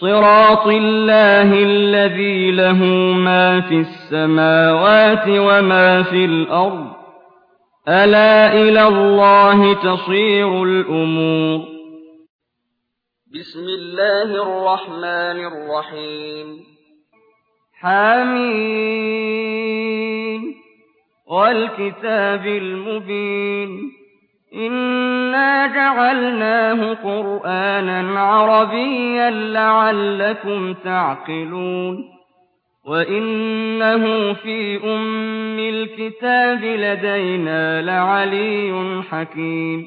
صِرَاطِ اللَّهِ الَّذِي لَهُ مَا فِي السَّمَاوَاتِ وَمَا فِي الْأَرْضِ ۗ. أَلَا إِلَى اللَّهِ تَصِيرُ الْأُمُورُ. بسم الله الرحمن الرحيم. حم والكتاب المبين. إِنَّا جَعَلْنَاهُ قُرْآنًا عَرَبِيًّا لَّعَلَّكُمْ تَعْقِلُونَ وَإِنَّهُ فِي أُمِّ الْكِتَابِ لَدَيْنَا لَعَلِيٌّ حَكِيمٌ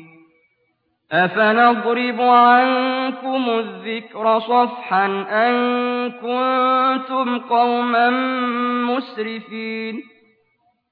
أَفَنَضْرِبُ عَنكُمُ الذِّكْرَ صَفْحًا أَن كُنتُمْ قَوْمًا مُّسْرِفِينَ